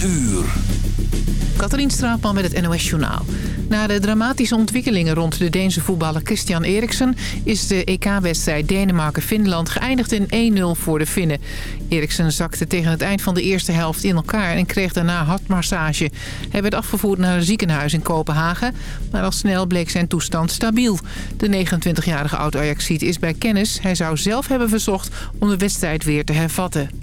uur. Katrien Straatman met het NOS Journaal. Na de dramatische ontwikkelingen rond de Deense voetballer Christian Eriksen... is de EK-wedstrijd Denemarken-Finland geëindigd in 1-0 voor de Finnen. Eriksen zakte tegen het eind van de eerste helft in elkaar... en kreeg daarna hartmassage. Hij werd afgevoerd naar een ziekenhuis in Kopenhagen... maar al snel bleek zijn toestand stabiel. De 29-jarige oud-Ajaxiet is bij kennis. Hij zou zelf hebben verzocht om de wedstrijd weer te hervatten.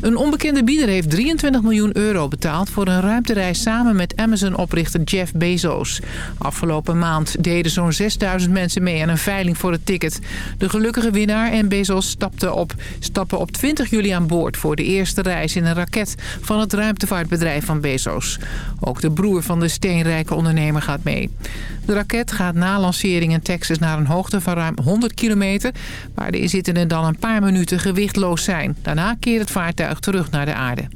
Een onbekende bieder heeft 23 miljoen euro betaald voor een ruimtereis samen met Amazon-oprichter Jeff Bezos. Afgelopen maand deden zo'n 6000 mensen mee aan een veiling voor het ticket. De gelukkige winnaar en Bezos stapten op, stappen op 20 juli aan boord voor de eerste reis in een raket van het ruimtevaartbedrijf van Bezos. Ook de broer van de steenrijke ondernemer gaat mee. De raket gaat na lancering in Texas naar een hoogte van ruim 100 kilometer... waar de inzittenden dan een paar minuten gewichtloos zijn. Daarna keert het vaartuig terug naar de aarde.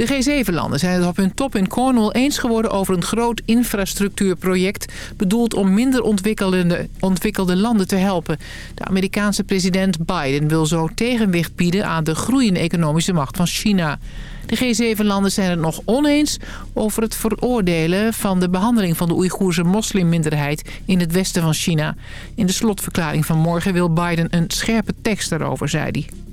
De G7-landen zijn het op hun top in Cornwall eens geworden over een groot infrastructuurproject... bedoeld om minder ontwikkelde, ontwikkelde landen te helpen. De Amerikaanse president Biden wil zo tegenwicht bieden aan de groeiende economische macht van China. De G7-landen zijn het nog oneens over het veroordelen van de behandeling van de Oeigoerse moslimminderheid in het westen van China. In de slotverklaring van morgen wil Biden een scherpe tekst daarover, zei hij.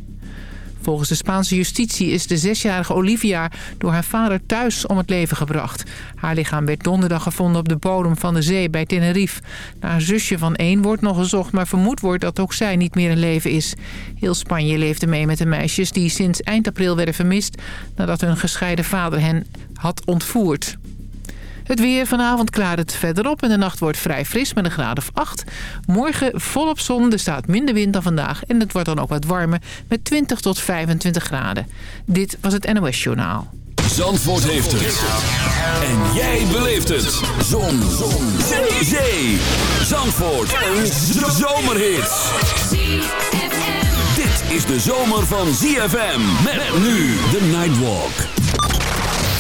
Volgens de Spaanse justitie is de zesjarige Olivia door haar vader thuis om het leven gebracht. Haar lichaam werd donderdag gevonden op de bodem van de zee bij Tenerife. Naar een zusje van één wordt nog gezocht, maar vermoed wordt dat ook zij niet meer in leven is. Heel Spanje leefde mee met de meisjes die sinds eind april werden vermist... nadat hun gescheiden vader hen had ontvoerd. Het weer vanavond klaart het verder op en de nacht wordt vrij fris met een graad of 8. Morgen volop zon, er staat minder wind dan vandaag en het wordt dan ook wat warmer met 20 tot 25 graden. Dit was het NOS Journaal. Zandvoort heeft het. En jij beleeft het. Zon. zon. Zee. Zee. Zandvoort. Een zomerhit. Dit is de zomer van ZFM. Met nu de Nightwalk.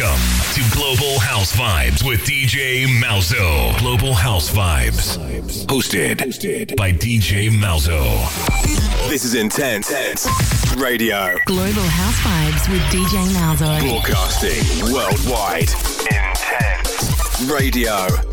Welcome to Global House Vibes with DJ Malzo. Global House Vibes. Hosted, by DJ Malzo. This is Intense Radio. Global House Vibes with DJ Malzo. Broadcasting worldwide. Intense. Radio.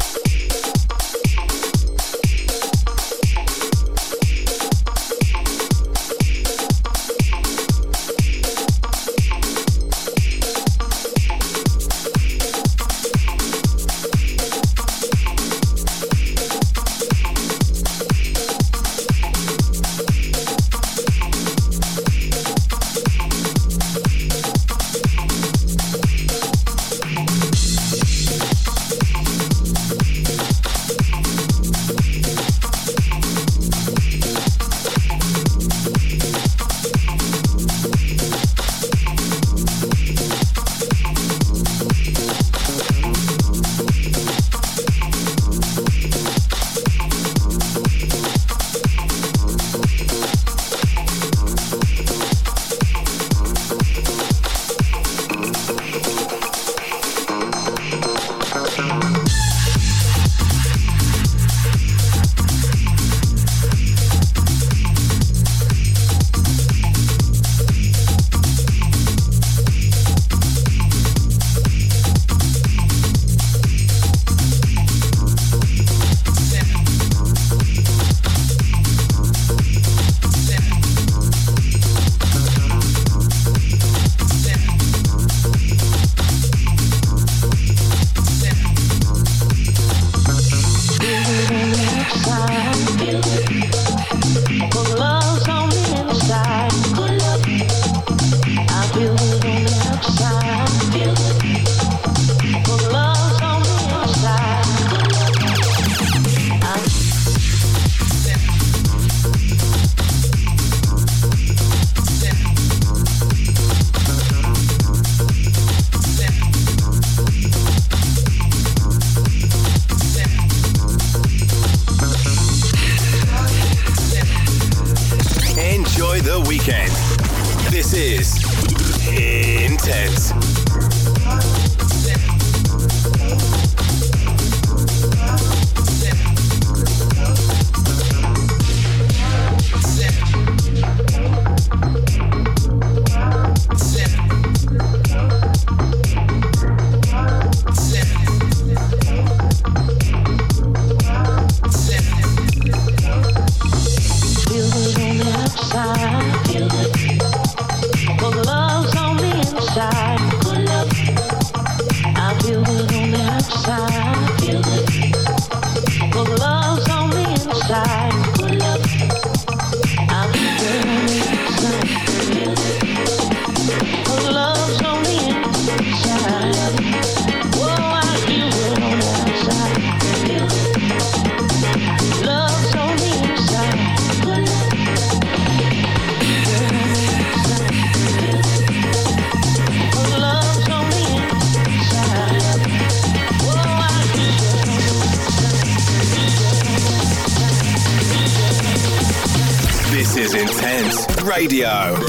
Radio.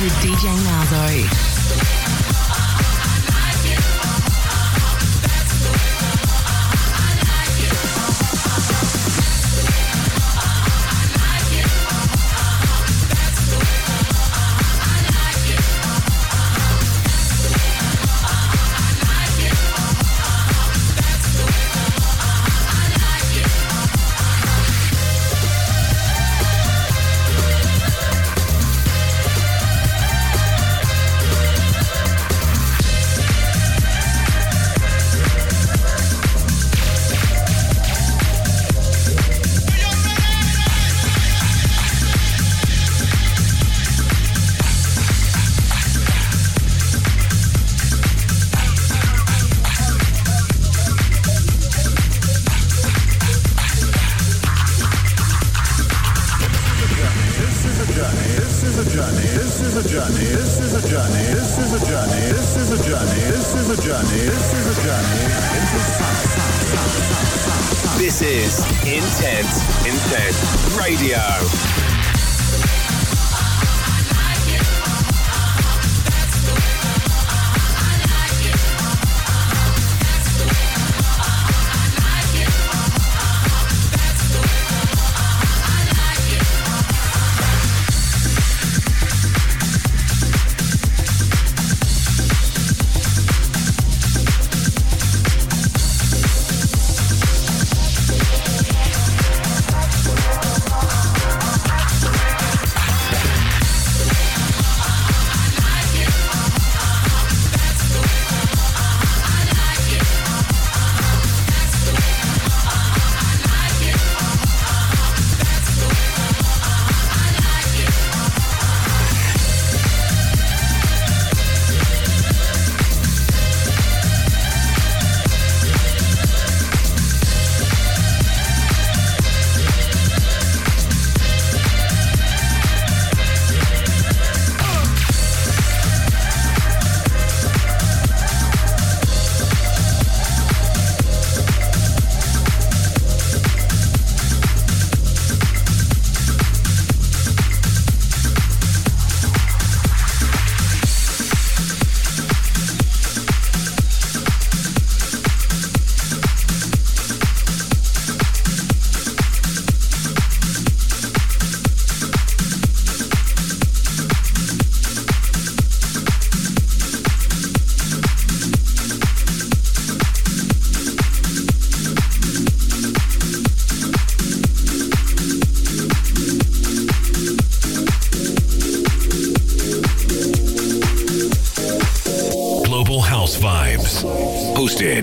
with DJ Malzo.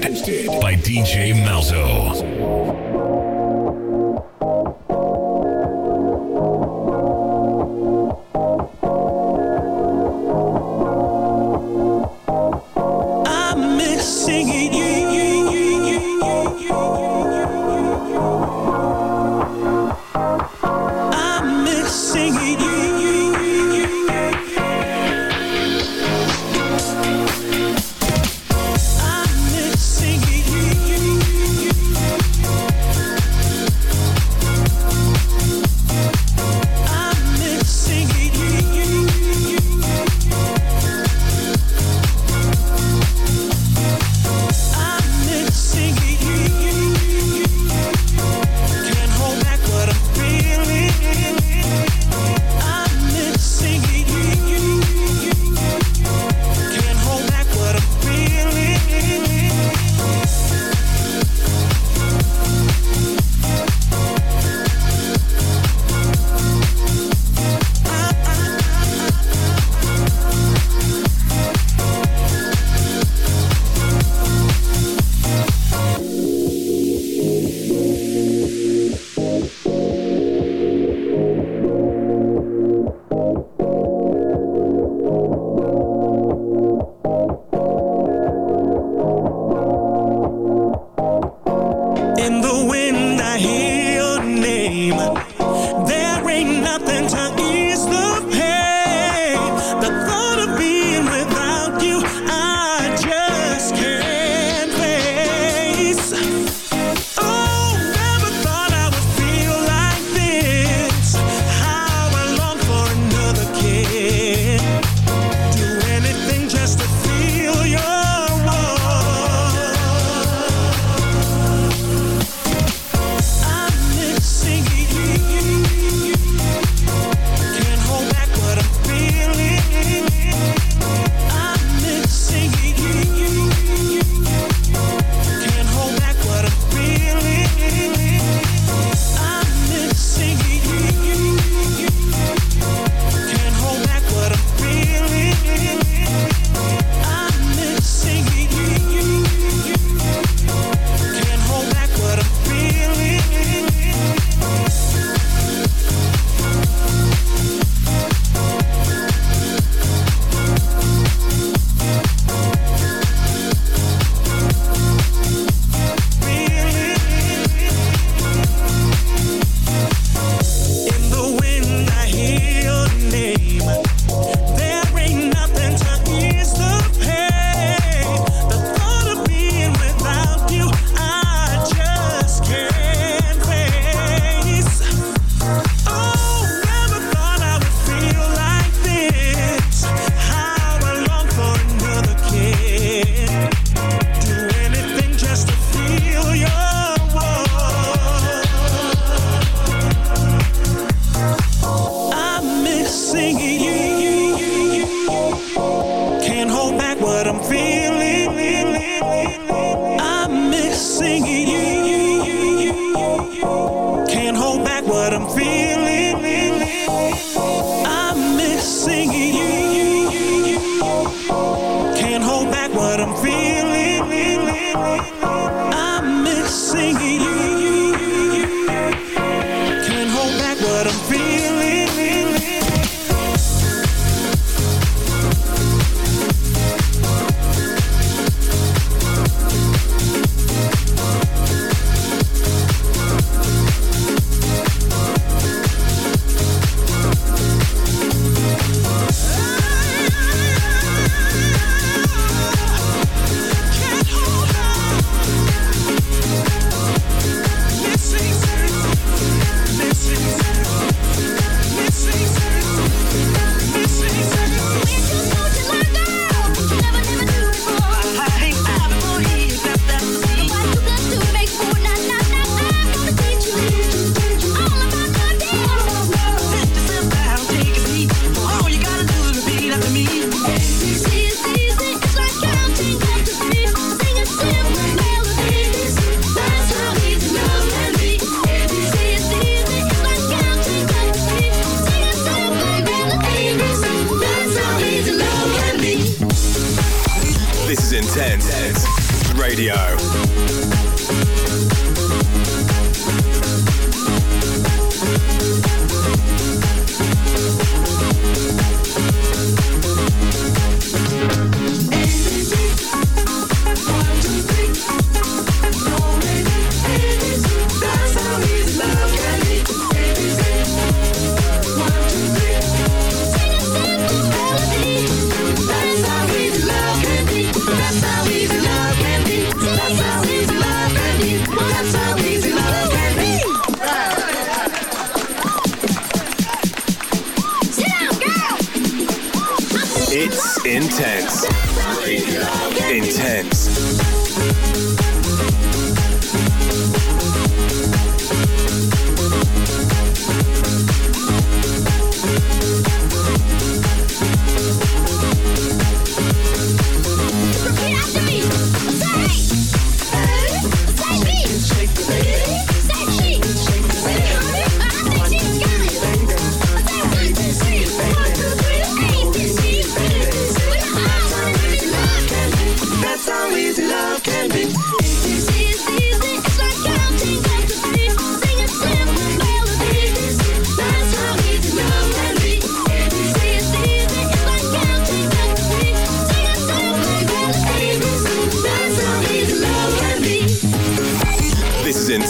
by DJ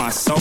my soul.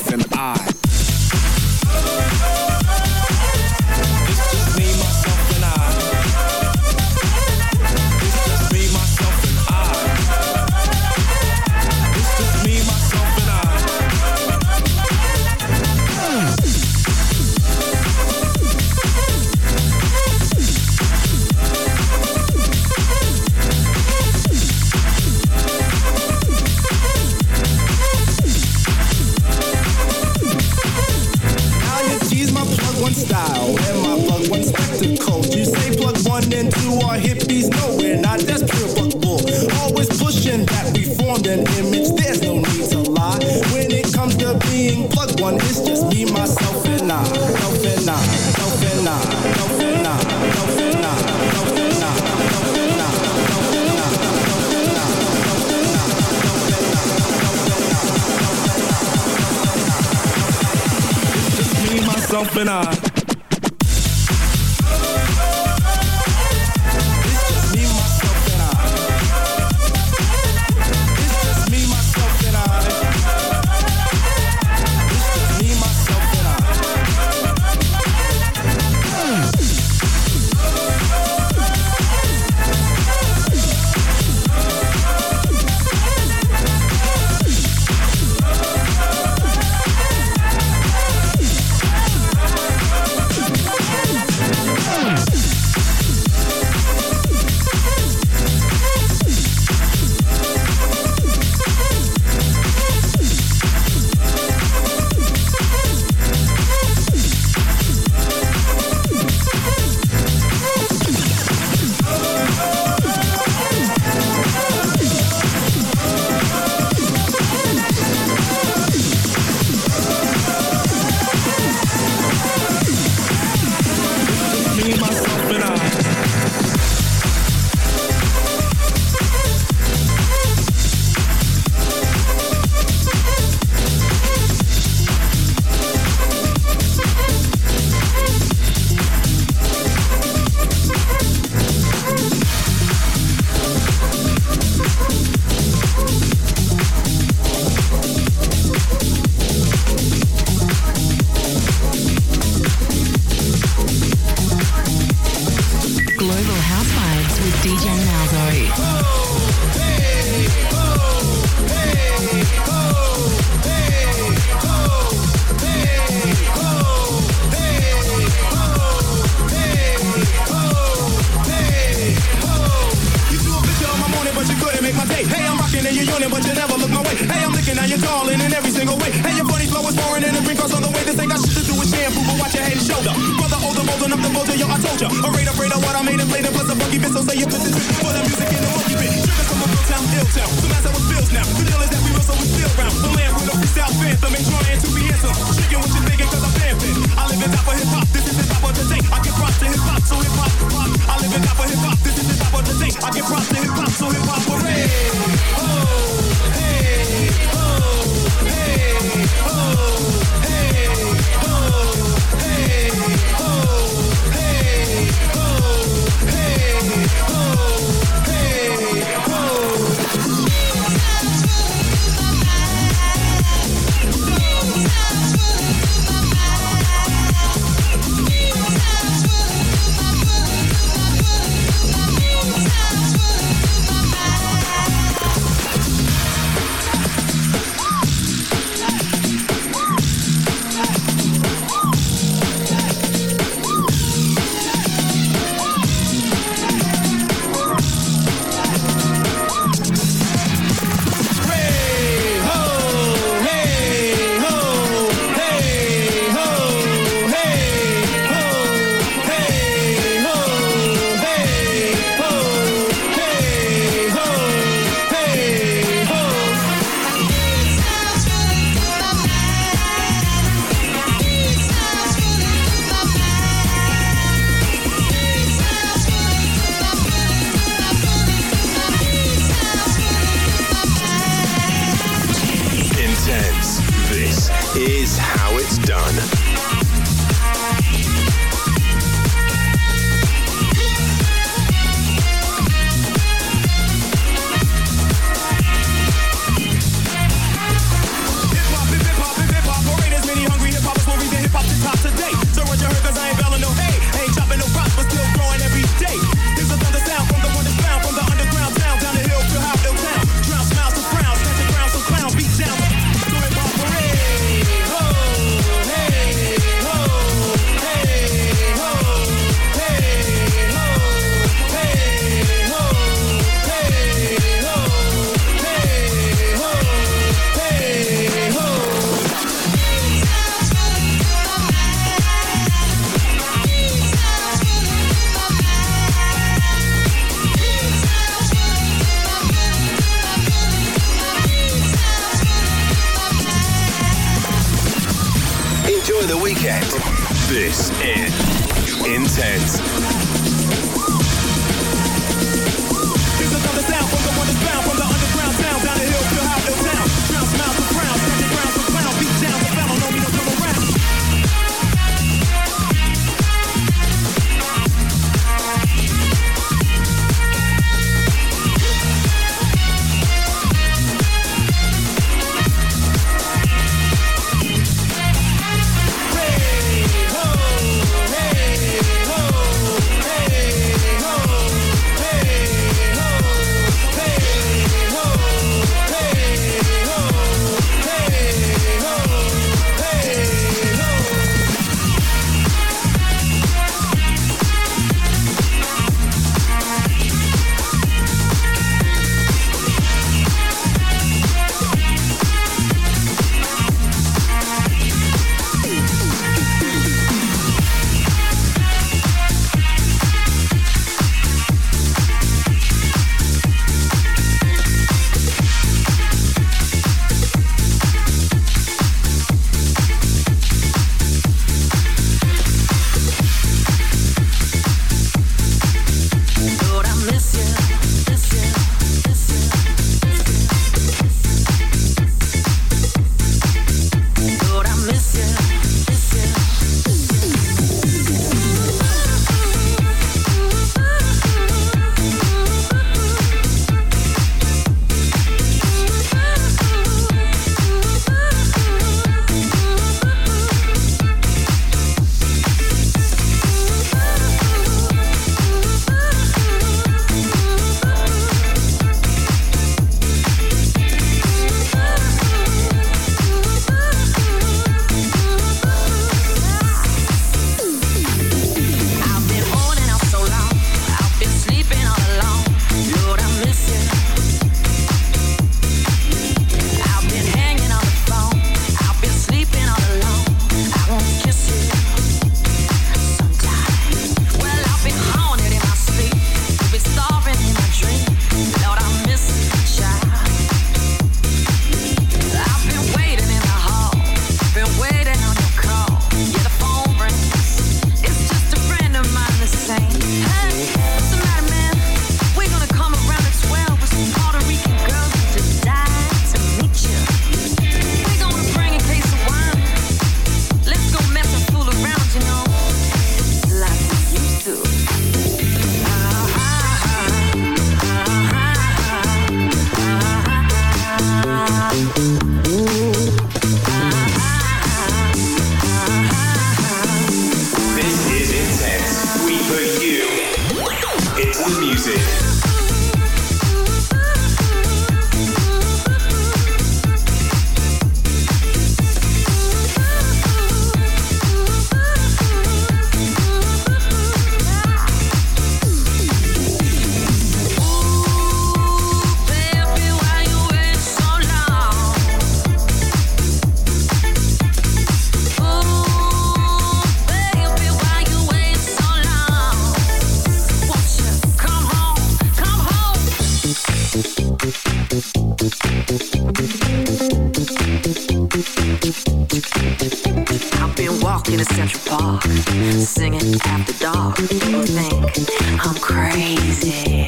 Singing after dark. People think I'm crazy.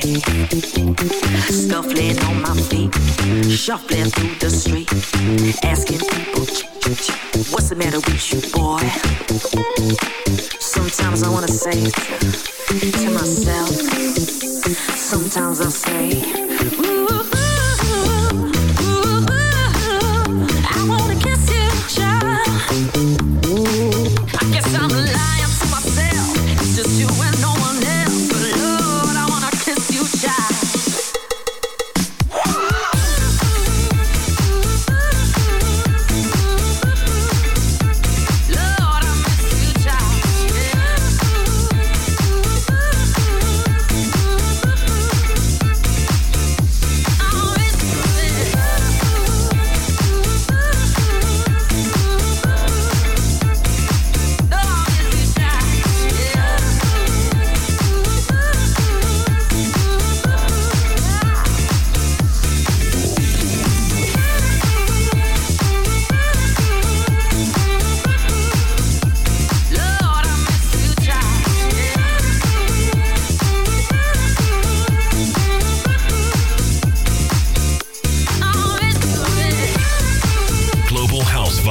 Scuffling on my feet, shuffling through the street, asking people, what's the matter with you, boy? Sometimes I wanna say to myself. Sometimes I say,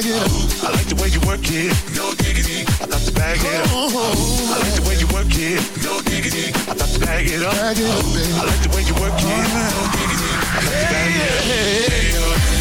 bag it up. I like the way you work it. No diggity. I got to bag it up. Oh, oh, oh. I like the way you work it. No diggity. I got to bag it up. Bag it up. I like the way you work it. No diggity. I got to bag it up.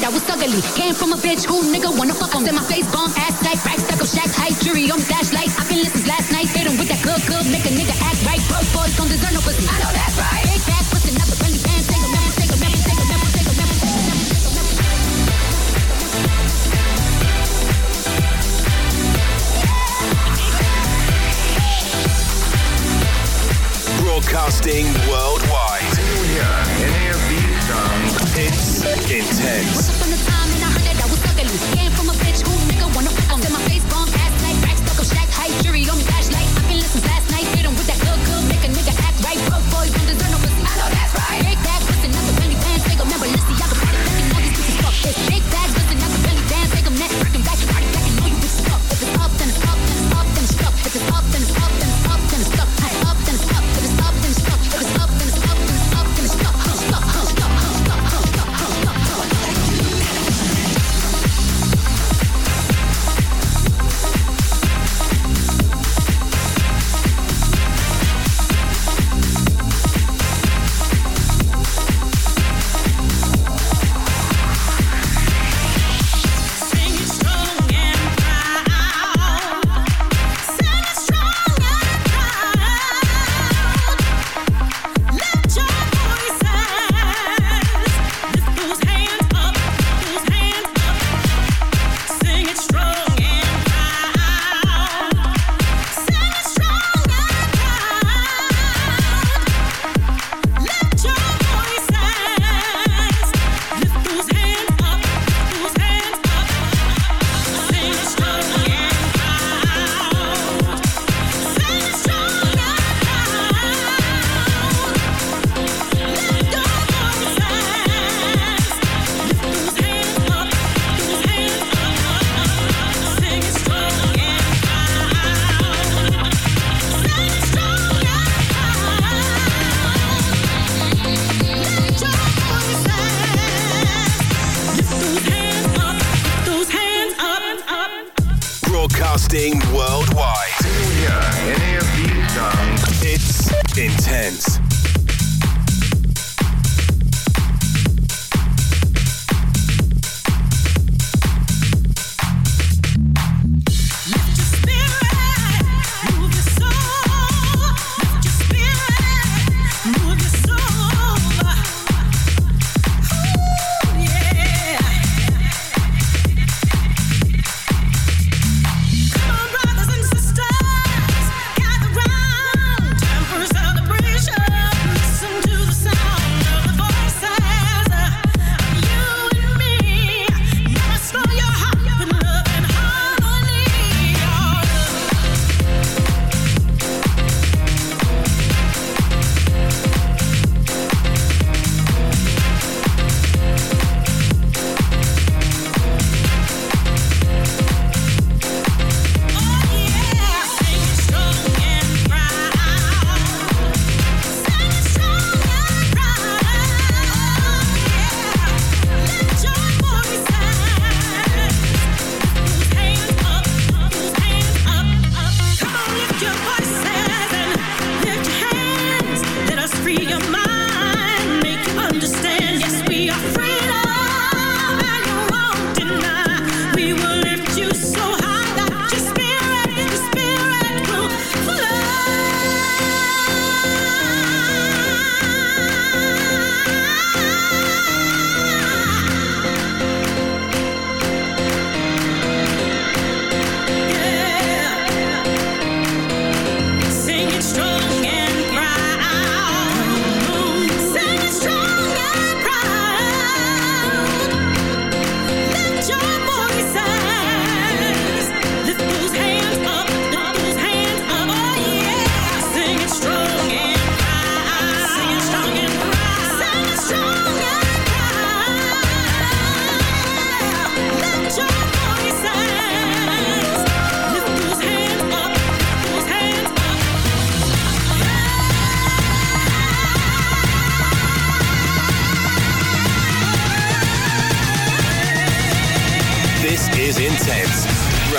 said I was ugly. Came from a bitch who nigga wanna fuck on. Said my face bomb, ass tight, rack stuck up, shacks high, jury on flashlights. I've been listening last night, hit him with that good, good, make a nigga act right. Broke boys don't deserve no pussy. I know that's right. Big ass pussy, not the friendly band, take a man, take a man, take a man, take a man. Broadcasting worldwide. It's Intense.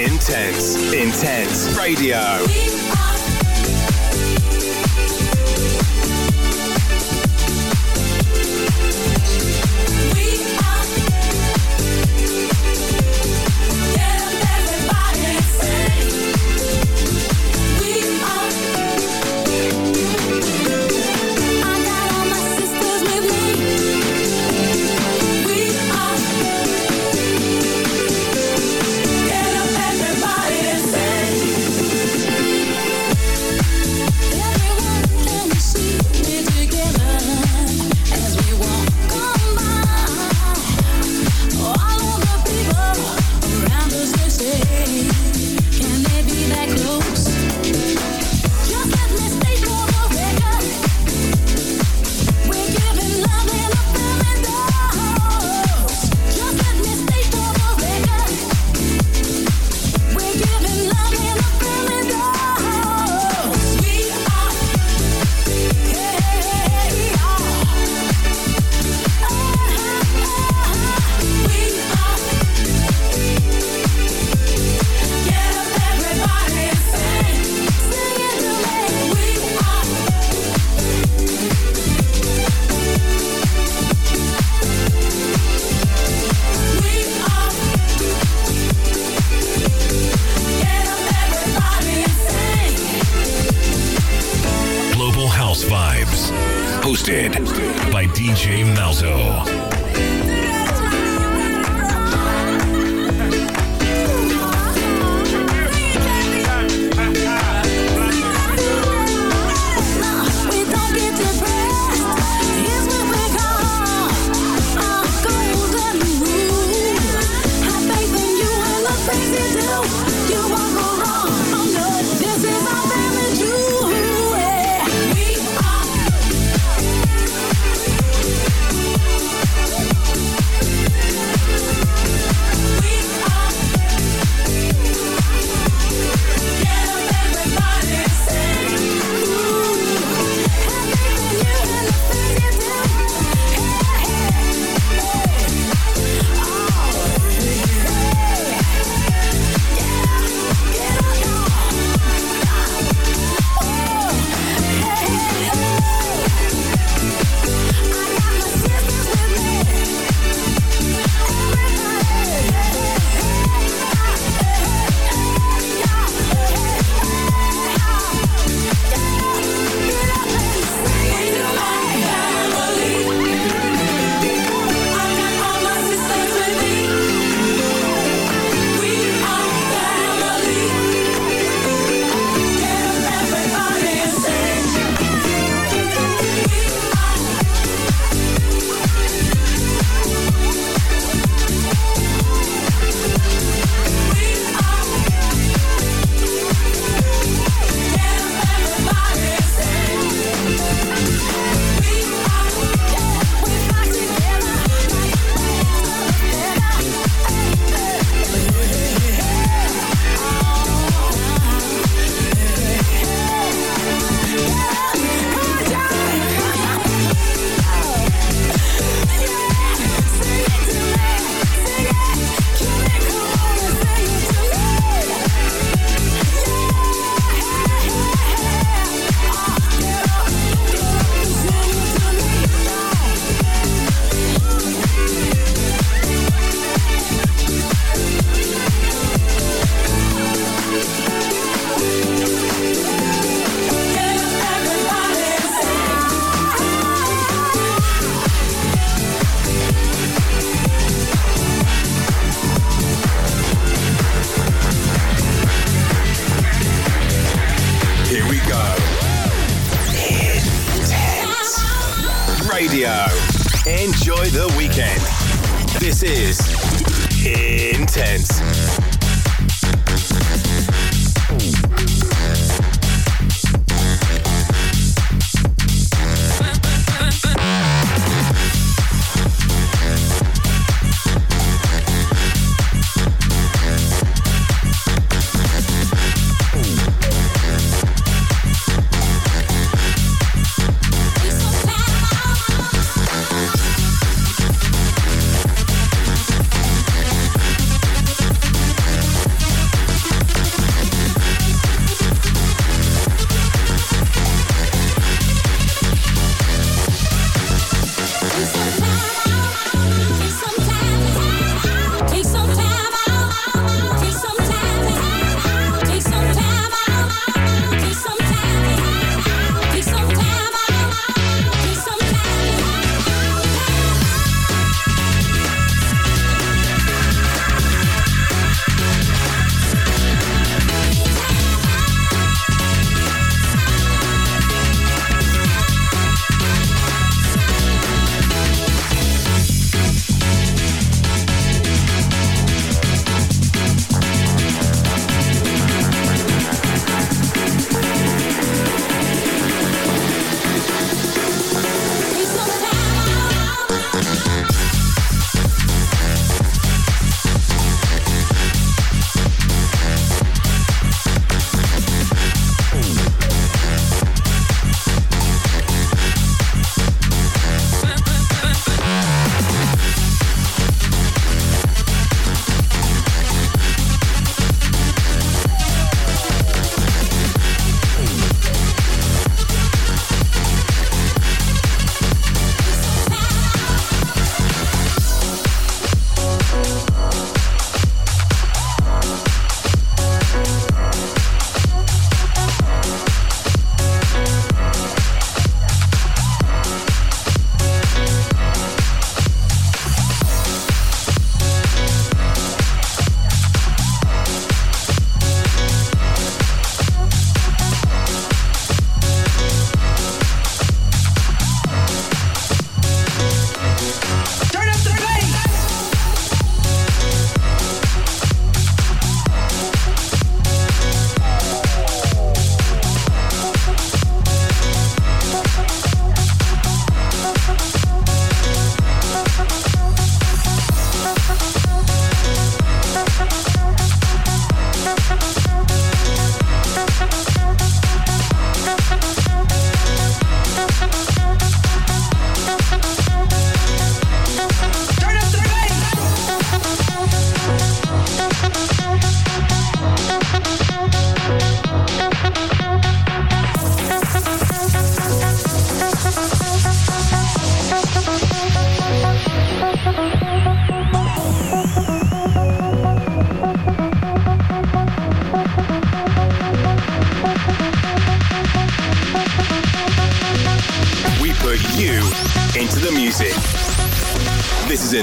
Intense, intense radio.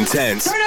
Intense.